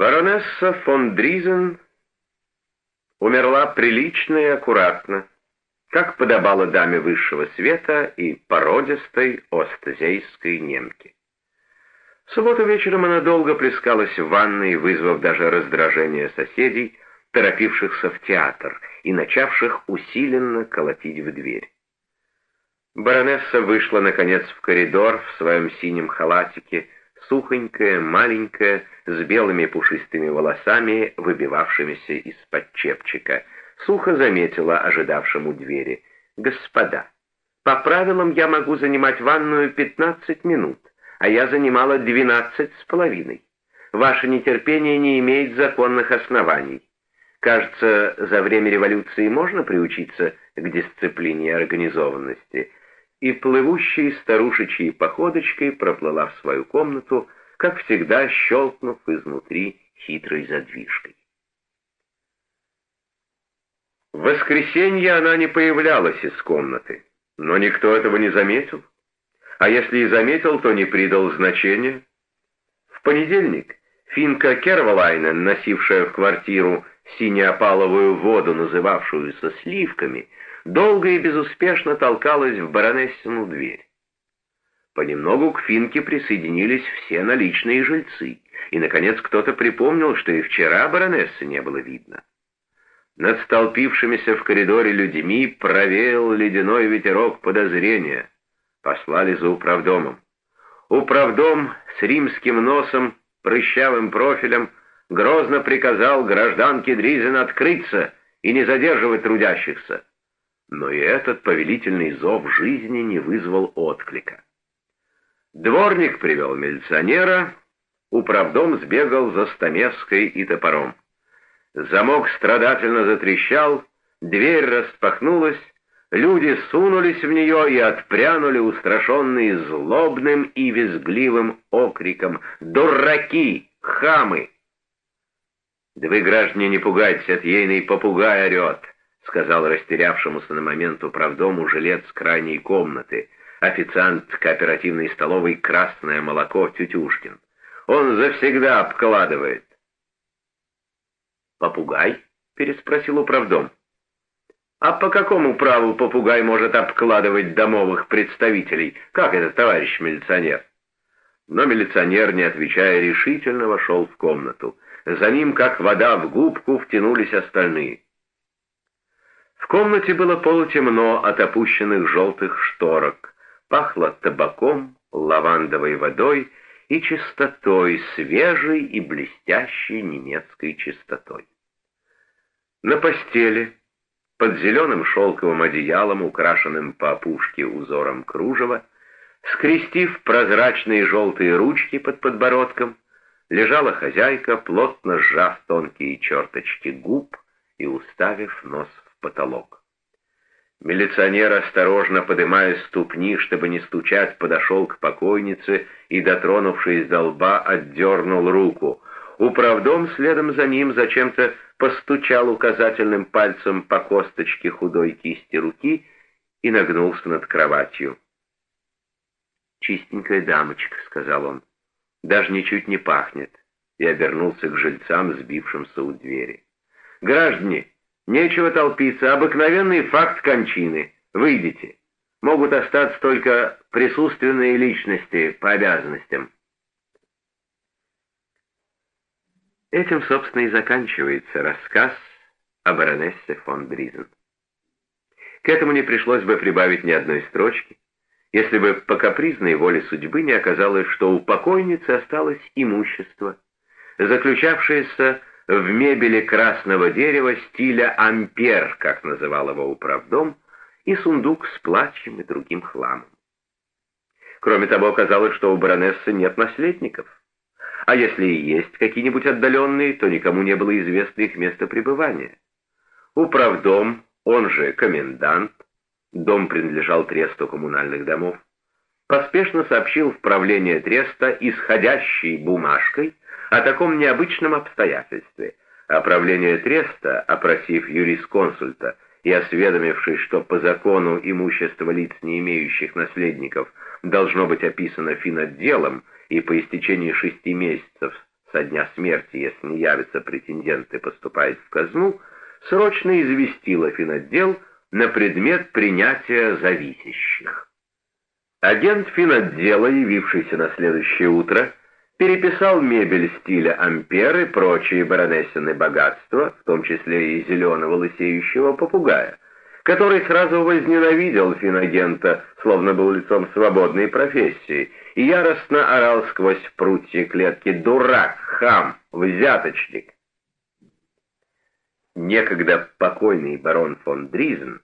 Баронесса фон Дризен умерла прилично и аккуратно, как подобало даме высшего света и породистой остазейской немке. В субботу вечером она долго плескалась в ванной, вызвав даже раздражение соседей, торопившихся в театр и начавших усиленно колотить в дверь. Баронесса вышла, наконец, в коридор в своем синем халатике, сухонькая, маленькая, с белыми пушистыми волосами, выбивавшимися из-под чепчика. Сухо заметила ожидавшему двери. «Господа, по правилам я могу занимать ванную 15 минут, а я занимала 12 с половиной. Ваше нетерпение не имеет законных оснований. Кажется, за время революции можно приучиться к дисциплине и организованности» и плывущей старушечьей походочкой проплыла в свою комнату, как всегда щелкнув изнутри хитрой задвижкой. В воскресенье она не появлялась из комнаты, но никто этого не заметил. А если и заметил, то не придал значения. В понедельник Финка Кервалайнен, носившая в квартиру синеопаловую воду, называвшуюся сливками, долго и безуспешно толкалась в баронессину дверь. Понемногу к Финке присоединились все наличные жильцы, и, наконец, кто-то припомнил, что и вчера баронессы не было видно. Над столпившимися в коридоре людьми провеял ледяной ветерок подозрения. Послали за управдомом. Управдом с римским носом, прыщавым профилем, грозно приказал гражданке Дризен открыться и не задерживать трудящихся. Но и этот повелительный зов жизни не вызвал отклика. Дворник привел милиционера, управдом сбегал за стамеской и топором. Замок страдательно затрещал, дверь распахнулась, люди сунулись в нее и отпрянули, устрашенные злобным и визгливым окриком «Дураки! Хамы!» «Да вы, граждане, не пугайтесь, от ейный попугай орет!» — сказал растерявшемуся на момент управдому жилец крайней комнаты, официант кооперативной столовой «Красное молоко» Тютюшкин. «Он завсегда обкладывает». «Попугай?» — переспросил управдом. «А по какому праву попугай может обкладывать домовых представителей? Как это, товарищ милиционер?» Но милиционер, не отвечая, решительно вошел в комнату. За ним, как вода в губку, втянулись остальные. В комнате было полутемно от опущенных желтых шторок. Пахло табаком, лавандовой водой и чистотой, свежей и блестящей немецкой чистотой. На постели, под зеленым шелковым одеялом, украшенным по опушке узором кружева, скрестив прозрачные желтые ручки под подбородком, лежала хозяйка, плотно сжав тонкие черточки губ и уставив нос потолок. Милиционер, осторожно подымая ступни, чтобы не стучать, подошел к покойнице и, дотронувшись до лба, отдернул руку. Управдом следом за ним зачем-то постучал указательным пальцем по косточке худой кисти руки и нагнулся над кроватью. «Чистенькая дамочка», — сказал он, — «даже ничуть не пахнет», и обернулся к жильцам, сбившимся у двери. «Граждане, Нечего толпиться, обыкновенный факт кончины. Выйдите. Могут остаться только присутственные личности по обязанностям. Этим, собственно, и заканчивается рассказ о баронессе фон Дризен. К этому не пришлось бы прибавить ни одной строчки, если бы по капризной воле судьбы не оказалось, что у покойницы осталось имущество, заключавшееся в мебели красного дерева стиля «Ампер», как называл его управдом, и сундук с платьем и другим хламом. Кроме того, оказалось, что у баронессы нет наследников. А если и есть какие-нибудь отдаленные, то никому не было известно их место пребывания. Управдом, он же комендант, дом принадлежал тресту коммунальных домов, поспешно сообщил в правление треста исходящей бумажкой о таком необычном обстоятельстве. Оправление треста, опросив юрисконсульта и осведомившись, что по закону имущество лиц, не имеющих наследников, должно быть описано финотделом и по истечении шести месяцев со дня смерти, если не явятся претенденты поступать в казну, срочно известила финотдел на предмет принятия зависящих. Агент финотдела, явившийся на следующее утро, переписал мебель стиля ампер и прочие баронессины богатства, в том числе и зеленого лысеющего попугая, который сразу возненавидел финагента, словно был лицом свободной профессии, и яростно орал сквозь прутья клетки «Дурак! Хам! Взяточник!» Некогда покойный барон фон Дризен,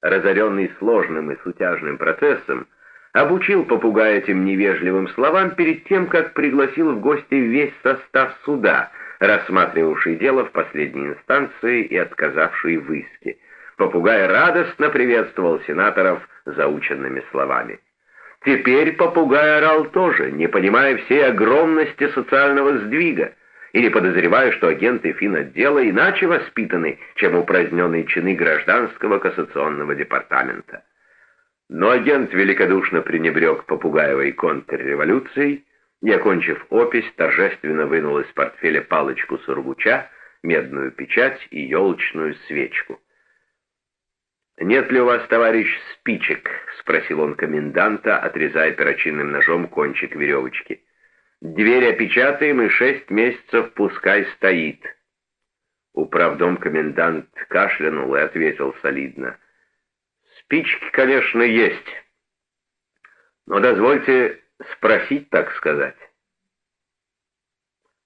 разоренный сложным и сутяжным процессом, обучил попугая этим невежливым словам перед тем, как пригласил в гости весь состав суда, рассматривавший дело в последней инстанции и отказавший в иске. Попугай радостно приветствовал сенаторов заученными словами. Теперь попугай орал тоже, не понимая всей огромности социального сдвига, или подозревая, что агенты финотдела иначе воспитаны, чем упраздненные чины гражданского кассационного департамента. Но агент великодушно пренебрег попугаевой контрреволюцией и, окончив опись, торжественно вынул из портфеля палочку сургуча, медную печать и елочную свечку. «Нет ли у вас, товарищ, спичек?» — спросил он коменданта, отрезая перочинным ножом кончик веревочки. «Дверь опечатаем, и шесть месяцев пускай стоит». Управдом комендант кашлянул и ответил солидно — Спички, конечно, есть. Но дозвольте спросить, так сказать.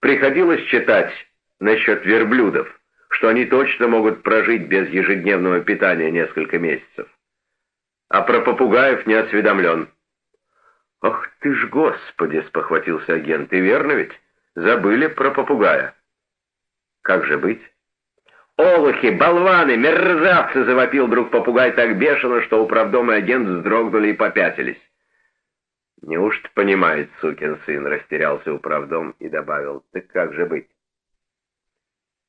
Приходилось читать насчет верблюдов, что они точно могут прожить без ежедневного питания несколько месяцев. А про попугаев не осведомлен. «Ах ты ж, Господи!» — спохватился агент. «И верно ведь? Забыли про попугая. Как же быть?» «Олухи, болваны, мерзавцы!» — завопил вдруг попугай так бешено, что управдом и агент вздрогнули и попятились. «Неужто понимает, сукин сын?» — растерялся управдом и добавил. «Так как же быть?»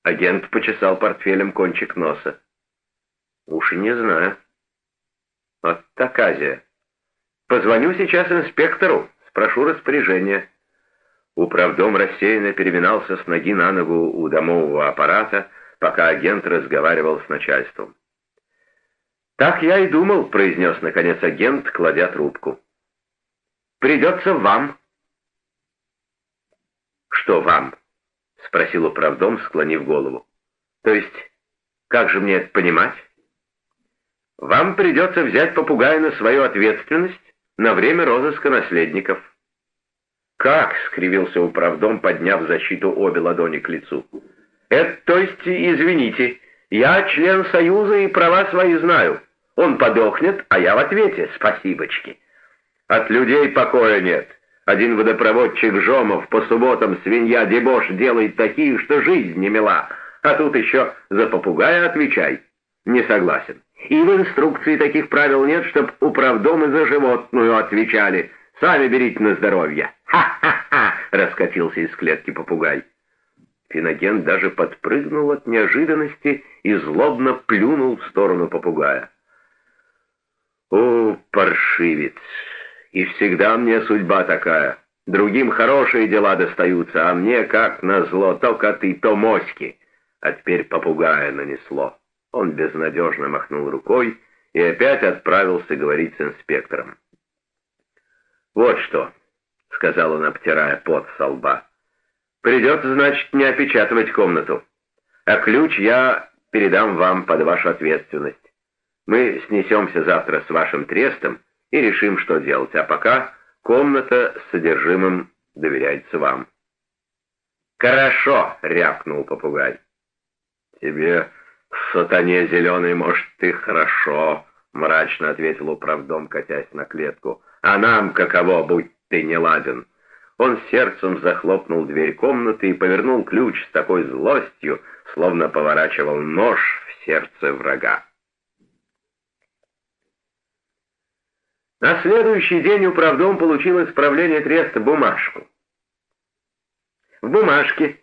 Агент почесал портфелем кончик носа. «Уж и не знаю». «Вот так Азия. Позвоню сейчас инспектору, спрошу распоряжение». Управдом рассеянно переминался с ноги на ногу у домового аппарата, пока агент разговаривал с начальством. «Так я и думал», — произнес наконец агент, кладя трубку. «Придется вам». «Что вам?» — спросил управдом, склонив голову. «То есть, как же мне это понимать?» «Вам придется взять попугая на свою ответственность на время розыска наследников». «Как?» — скривился управдом, подняв защиту обе ладони к лицу. Это, то есть, извините, я член Союза и права свои знаю. Он подохнет, а я в ответе, спасибочки. От людей покоя нет. Один водопроводчик Жомов по субботам свинья дебош делает такие, что жизнь не мила. А тут еще за попугая отвечай. Не согласен. И в инструкции таких правил нет, чтоб управдомы за животную отвечали. Сами берите на здоровье. Ха-ха-ха! Раскатился из клетки попугай. Финоген даже подпрыгнул от неожиданности и злобно плюнул в сторону попугая. «О, паршивец! И всегда мне судьба такая. Другим хорошие дела достаются, а мне, как назло, то коты, то моськи. А теперь попугая нанесло». Он безнадежно махнул рукой и опять отправился говорить с инспектором. «Вот что», — сказал он, обтирая пот со лба, — Придется, значит, не опечатывать комнату. А ключ я передам вам под вашу ответственность. Мы снесемся завтра с вашим трестом и решим, что делать. А пока комната с содержимым доверяется вам. «Хорошо!» — рявкнул попугай. «Тебе, сатане зеленый, может, ты хорошо!» — мрачно ответил управдом, катясь на клетку. «А нам каково, будь ты не ладен!» Он сердцем захлопнул дверь комнаты и повернул ключ с такой злостью, словно поворачивал нож в сердце врага. На следующий день управдом получил исправление треста бумажку. В бумажке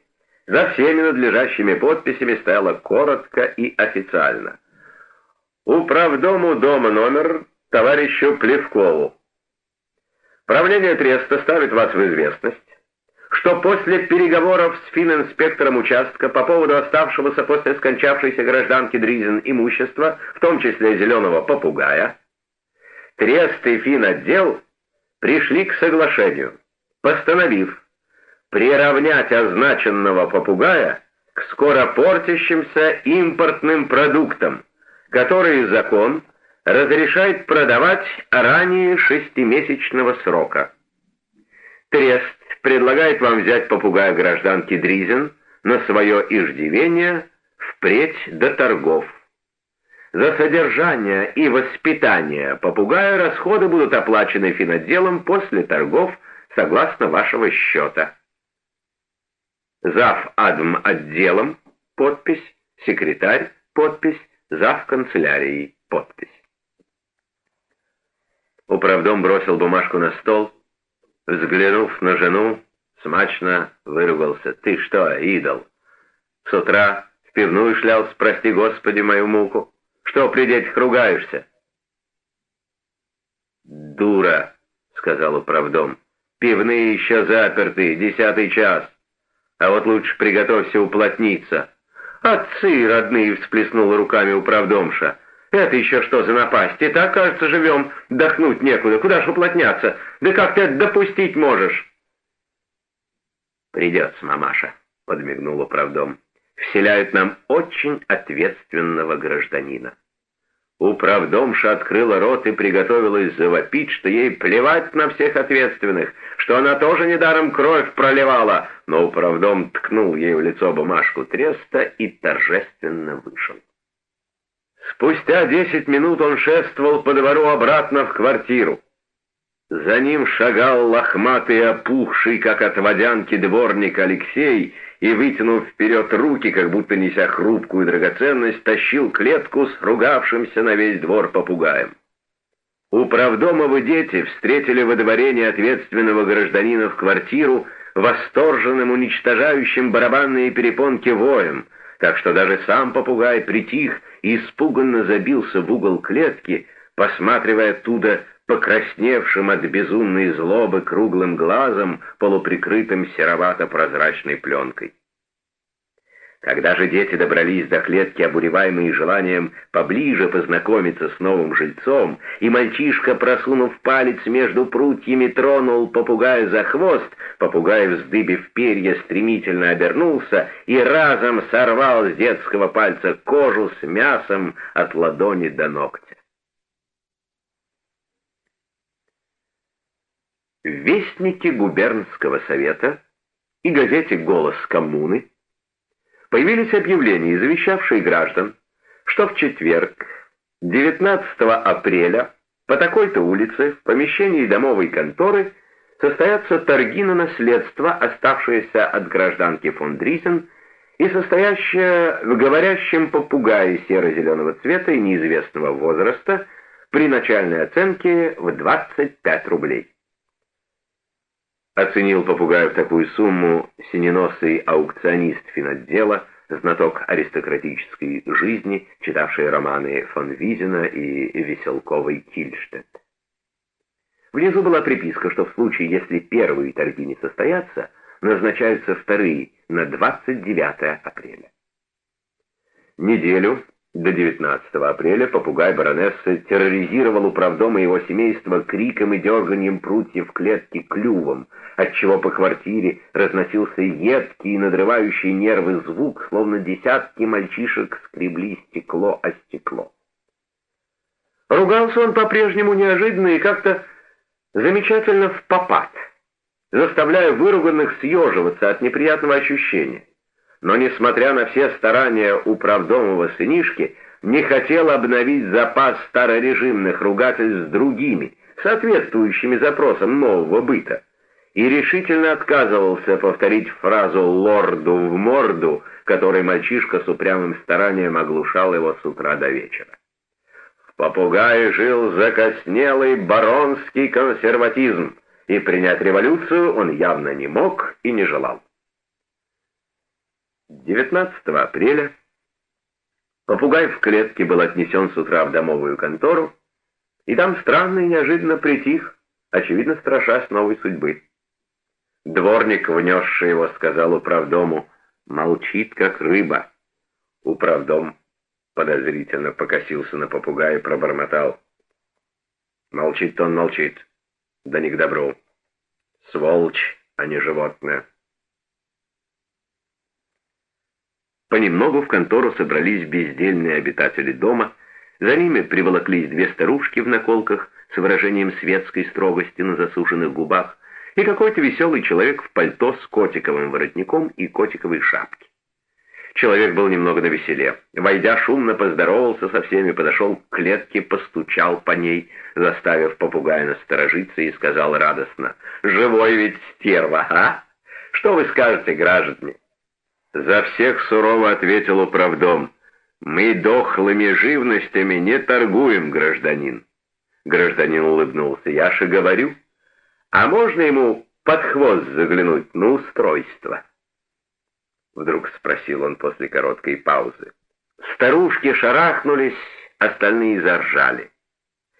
за всеми надлежащими подписями стояло коротко и официально. Управдому дома номер товарищу Плевкову. Правление треста ставит вас в известность, что после переговоров с фининспектором участка по поводу оставшегося после скончавшейся гражданки Дризен имущества, в том числе зеленого попугая, Трест и финотдел пришли к соглашению, постановив приравнять означенного попугая к скоро портящимся импортным продуктам, которые закон разрешает продавать ранее шестимесячного срока. Трест предлагает вам взять попугая гражданки Дризен на свое иждивение впредь до торгов. За содержание и воспитание попугая расходы будут оплачены финотделом после торгов согласно вашего счета. Зав. адм отделом, подпись, секретарь, подпись, зав. канцелярией, подпись. Управдом бросил бумажку на стол, взглянув на жену, смачно выругался. «Ты что, идол? С утра в пивную шлялся, прости Господи, мою муку. Что при детях ругаешься?» «Дура», — сказал управдом. «Пивные еще заперты, десятый час. А вот лучше приготовься уплотниться». «Отцы родные!» — всплеснула руками управдомша. Это еще что за напасть? И так, кажется, живем, дохнуть некуда. Куда ж уплотняться? Да как ты это допустить можешь? Придется, мамаша, подмигнула правдом. Вселяют нам очень ответственного гражданина. Управдомша открыла рот и приготовилась завопить, что ей плевать на всех ответственных, что она тоже недаром кровь проливала, но управдом ткнул ей в лицо бумажку треста и торжественно вышел. Спустя десять минут он шествовал по двору обратно в квартиру. За ним шагал лохматый опухший, как от водянки, дворник Алексей, и, вытянув вперед руки, как будто неся хрупкую драгоценность, тащил клетку с ругавшимся на весь двор попугаем. Управдомовы дети встретили во дворе неответственного гражданина в квартиру восторженным, уничтожающим барабанные перепонки воем — так что даже сам попугай притих и испуганно забился в угол клетки, посматривая оттуда покрасневшим от безумной злобы круглым глазом, полуприкрытым серовато-прозрачной пленкой. Когда же дети добрались до клетки, обуреваемые желанием поближе познакомиться с новым жильцом, и мальчишка, просунув палец между прутьями, тронул попугая за хвост, попугай, вздыбив перья, стремительно обернулся и разом сорвал с детского пальца кожу с мясом от ладони до ногтя. В Вестнике губернского совета и газете «Голос коммуны» появились объявления, извещавшие граждан, что в четверг, 19 апреля, по такой-то улице, в помещении домовой конторы, состоятся торги на наследство, оставшееся от гражданки фон Дрисен и состоящее в говорящем попугае серо-зеленого цвета и неизвестного возраста при начальной оценке в 25 рублей. Оценил попугая в такую сумму синеносый аукционист финотдела, знаток аристократической жизни, читавший романы фон Визина и Веселковой Кильштедт. Внизу была приписка, что в случае, если первые торги не состоятся, назначаются вторые на 29 апреля. Неделю до 19 апреля попугай баронессы терроризировал управдома и его семейство криком и дерганием прутьев клетки клювом, отчего по квартире разносился едкий и надрывающий нервы звук, словно десятки мальчишек скребли стекло о стекло. Ругался он по-прежнему неожиданно и как-то замечательно в попад, заставляя выруганных съеживаться от неприятного ощущения но, несмотря на все старания управдомого сынишки, не хотел обновить запас старорежимных ругательств с другими, соответствующими запросам нового быта, и решительно отказывался повторить фразу «лорду в морду», которой мальчишка с упрямым старанием оглушал его с утра до вечера. В попугае жил закоснелый баронский консерватизм, и принять революцию он явно не мог и не желал. 19 апреля попугай в клетке был отнесен с утра в домовую контору, и там странно и неожиданно притих, очевидно страшась новой судьбы. Дворник, внесший его, сказал управдому, молчит, как рыба. Управдом подозрительно покосился на попугая и пробормотал. Молчит он, молчит. Да не к добру. Сволочь, а не животное. Понемногу в контору собрались бездельные обитатели дома, за ними приволоклись две старушки в наколках с выражением светской строгости на засушенных губах и какой-то веселый человек в пальто с котиковым воротником и котиковой шапке. Человек был немного навеселе. Войдя, шумно поздоровался со всеми, подошел к клетке, постучал по ней, заставив попугая насторожиться и сказал радостно, «Живой ведь стерва, а? Что вы скажете, граждане?» За всех сурово ответил управдом, «Мы дохлыми живностями не торгуем, гражданин». Гражданин улыбнулся, «Я же говорю, а можно ему под хвост заглянуть на устройство?» Вдруг спросил он после короткой паузы. Старушки шарахнулись, остальные заржали.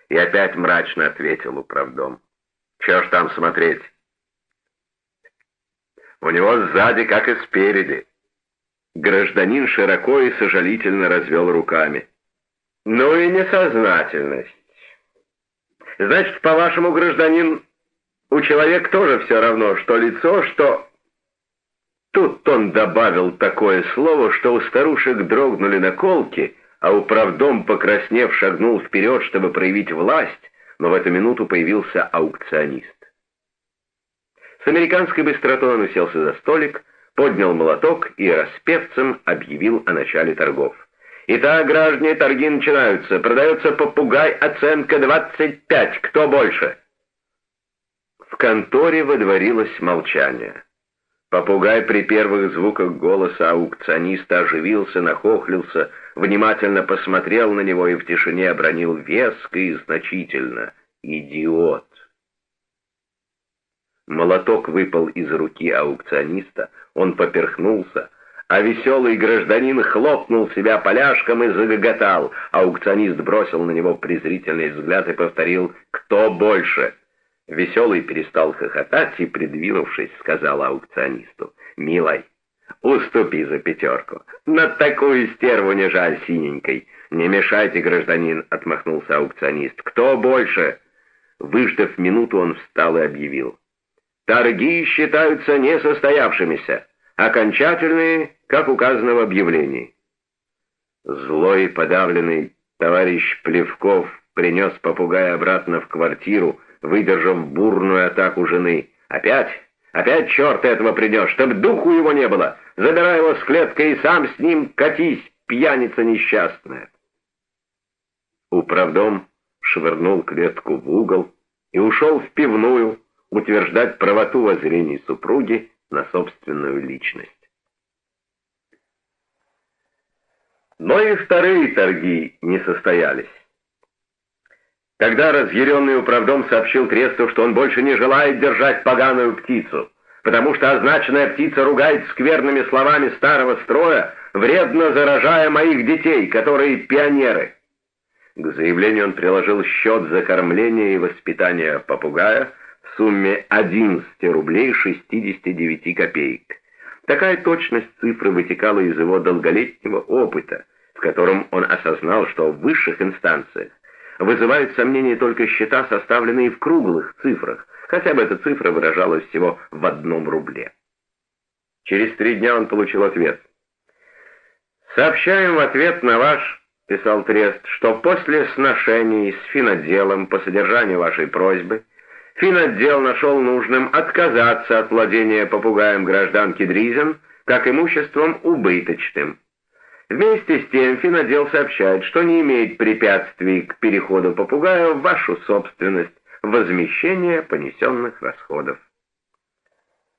И опять мрачно ответил управдом. Чего ж там смотреть? У него сзади, как и спереди. Гражданин широко и сожалительно развел руками. Ну и несознательность. Значит, по-вашему, гражданин, у человека тоже все равно, что лицо, что Тут он добавил такое слово, что у старушек дрогнули наколки, а управдом, покраснев, шагнул вперед, чтобы проявить власть, но в эту минуту появился аукционист. С американской быстротой он уселся за столик, поднял молоток и распевцем объявил о начале торгов. «Итак, граждане, торги начинаются. Продается попугай, оценка 25. Кто больше?» В конторе водворилось молчание. Попугай при первых звуках голоса аукциониста оживился, нахохлился, внимательно посмотрел на него и в тишине обронил веско и значительно. «Идиот!» Молоток выпал из руки аукциониста, он поперхнулся, а веселый гражданин хлопнул себя поляшком и загоготал. Аукционист бросил на него презрительный взгляд и повторил «Кто больше?» Веселый перестал хохотать и, придвинувшись, сказал аукционисту, «Милой, уступи за пятерку. На такую стерву не жаль синенькой. Не мешайте, гражданин», — отмахнулся аукционист. «Кто больше?» Выждав минуту, он встал и объявил. «Торги считаются несостоявшимися, окончательные, как указано в объявлении». Злой подавленный товарищ Плевков принес попугая обратно в квартиру, выдержав бурную атаку жены. «Опять? Опять черт этого придешь, чтоб духу его не было! Забирай его с клеткой и сам с ним катись, пьяница несчастная!» Управдом швырнул клетку в угол и ушел в пивную утверждать правоту воззрений супруги на собственную личность. Но и вторые торги не состоялись. Когда разъяренный управдом сообщил Тресту, что он больше не желает держать поганую птицу, потому что означенная птица ругает скверными словами старого строя, вредно заражая моих детей, которые пионеры. К заявлению он приложил счет за кормление и воспитание попугая сумме 11 рублей 69 копеек. Такая точность цифры вытекала из его долголетнего опыта, в котором он осознал, что в высших инстанциях вызывают сомнения только счета, составленные в круглых цифрах, хотя бы эта цифра выражалась всего в одном рубле. Через три дня он получил ответ. «Сообщаем в ответ на ваш, — писал Трест, — что после сношений с финоделом по содержанию вашей просьбы финотдел нашел нужным отказаться от владения попугаем гражданки Дризен как имуществом убыточным, Вместе с тем финодел сообщает, что не имеет препятствий к переходу попугая в вашу собственность, возмещение понесенных расходов.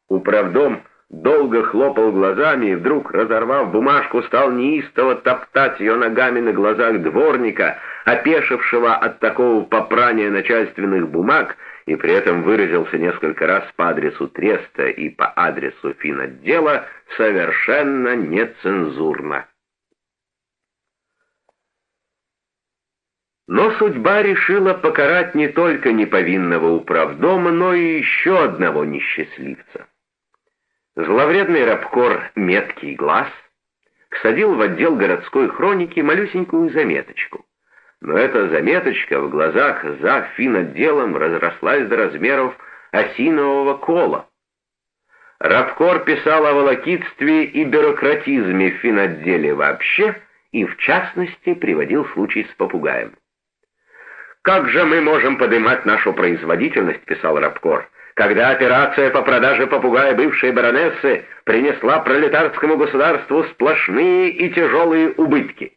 Управдом долго хлопал глазами и вдруг, разорвав бумажку, стал неистово топтать ее ногами на глазах дворника, опешившего от такого попрания начальственных бумаг, и при этом выразился несколько раз по адресу Треста и по адресу финотдела совершенно нецензурно. Но судьба решила покарать не только неповинного управдома, но и еще одного несчастливца. Зловредный рабкор «Меткий глаз» всадил в отдел городской хроники малюсенькую заметочку. Но эта заметочка в глазах за финотделом разрослась до размеров осинового кола. Рабкор писал о волокитстве и бюрократизме в финотделе вообще и, в частности, приводил случай с попугаем. «Как же мы можем поднимать нашу производительность?» — писал Рабкор когда операция по продаже попугая бывшей баронессы принесла пролетарскому государству сплошные и тяжелые убытки.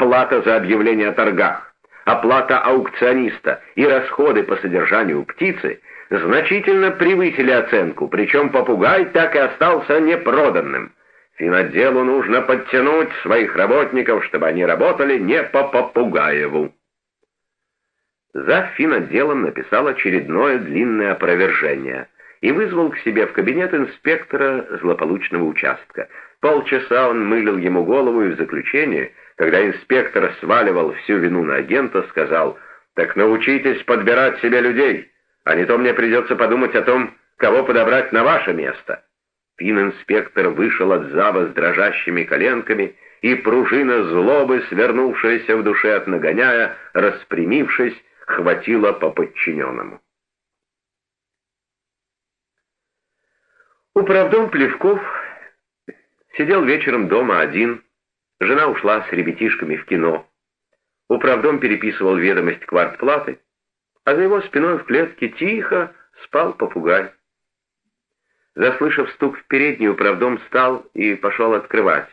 Плата за объявление о торгах, оплата аукциониста и расходы по содержанию птицы значительно превысили оценку, причем попугай так и остался непроданным. Финотделу нужно подтянуть своих работников, чтобы они работали не по попугаеву. Зав. финотделом написал очередное длинное опровержение и вызвал к себе в кабинет инспектора злополучного участка. Полчаса он мылил ему голову и в заключение, когда инспектор сваливал всю вину на агента, сказал «Так научитесь подбирать себе людей, а не то мне придется подумать о том, кого подобрать на ваше место». Фин-инспектор вышел от зава с дрожащими коленками, и пружина злобы, свернувшаяся в душе от нагоняя, распрямившись, хватило по подчиненному. Управдом Плевков сидел вечером дома один, жена ушла с ребятишками в кино. Управдом переписывал ведомость квартплаты, а за его спиной в клетке тихо спал попугай. Заслышав стук в переднюю, управдом встал и пошел открывать.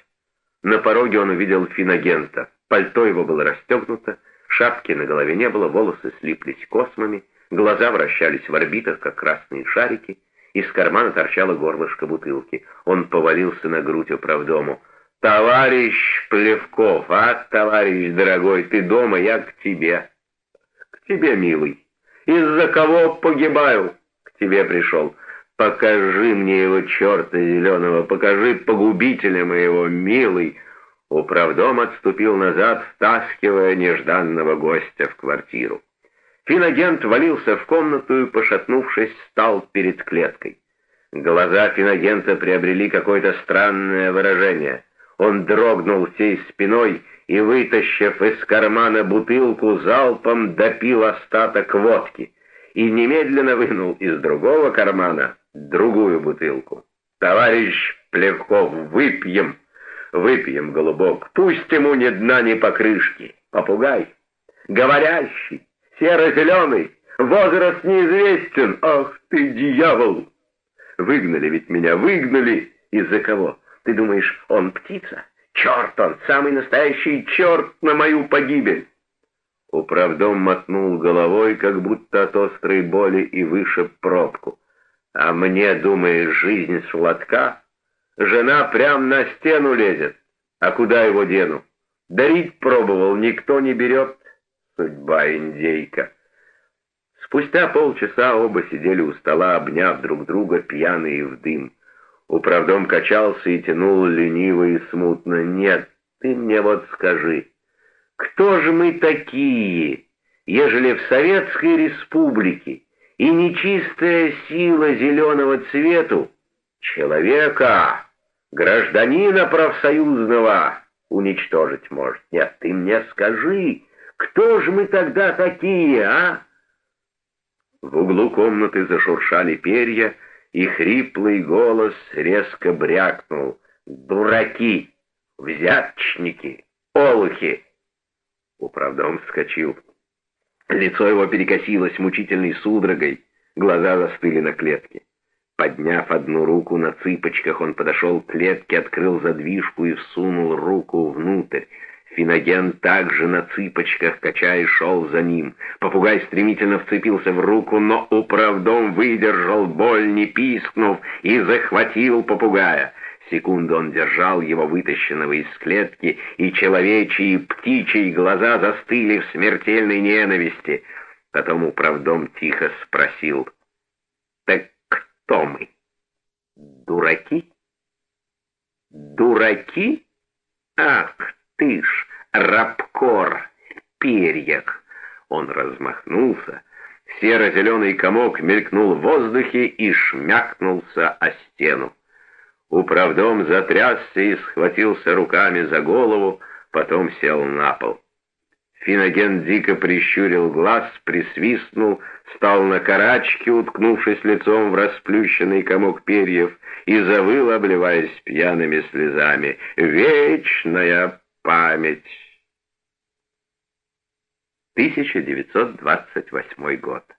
На пороге он увидел финагента. Пальто его было расстегнуто, Шапки на голове не было, волосы слиплись космами, глаза вращались в орбитах, как красные шарики, из кармана торчало горлышко бутылки. Он повалился на грудь управдому. «Товарищ Плевков, а, товарищ дорогой, ты дома, я к тебе». «К тебе, милый. Из-за кого погибаю?» «К тебе пришел. Покажи мне его черта зеленого, покажи погубителя моего, милый». Управдом отступил назад, втаскивая нежданного гостя в квартиру. Финагент валился в комнату и, пошатнувшись, стал перед клеткой. Глаза финагента приобрели какое-то странное выражение. Он дрогнул всей спиной и, вытащив из кармана бутылку, залпом допил остаток водки и немедленно вынул из другого кармана другую бутылку. «Товарищ Плевков, выпьем!» Выпьем, голубок, пусть ему ни дна, ни покрышки. Попугай, говорящий, серо-зеленый, возраст неизвестен. Ах ты, дьявол! Выгнали ведь меня, выгнали. Из-за кого? Ты думаешь, он птица? Черт он, самый настоящий черт на мою погибель. Управдом мотнул головой, как будто от острой боли, и вышиб пробку. А мне, думаешь, жизнь сладка? Жена прям на стену лезет. А куда его дену? Дарить пробовал, никто не берет. Судьба индейка. Спустя полчаса оба сидели у стола, обняв друг друга, пьяные в дым. Управдом качался и тянул лениво и смутно. «Нет, ты мне вот скажи, кто же мы такие, ежели в Советской Республике и нечистая сила зеленого цвету человека...» гражданина профсоюзного уничтожить может. Нет, ты мне скажи, кто же мы тогда такие, а? В углу комнаты зашуршали перья, и хриплый голос резко брякнул. «Дураки! Взяточники! Олухи!» Управдом вскочил. Лицо его перекосилось мучительной судорогой, глаза застыли на клетке. Подняв одну руку на цыпочках, он подошел к клетке, открыл задвижку и всунул руку внутрь. Финоген также на цыпочках, качая, шел за ним. Попугай стремительно вцепился в руку, но управдом выдержал боль, не пискнув, и захватил попугая. Секунду он держал его вытащенного из клетки, и человечьи и птичьи глаза застыли в смертельной ненависти. Потом управдом тихо спросил, «Так кто мы? Дураки? Дураки? Ах ты ж, рабкор, перьях! Он размахнулся, серо-зеленый комок мелькнул в воздухе и шмякнулся о стену. Управдом затрясся и схватился руками за голову, потом сел на пол. Финоген дико прищурил глаз, присвистнул, стал на карачки, уткнувшись лицом в расплющенный комок перьев, и завыл, обливаясь пьяными слезами. «Вечная память!» 1928 год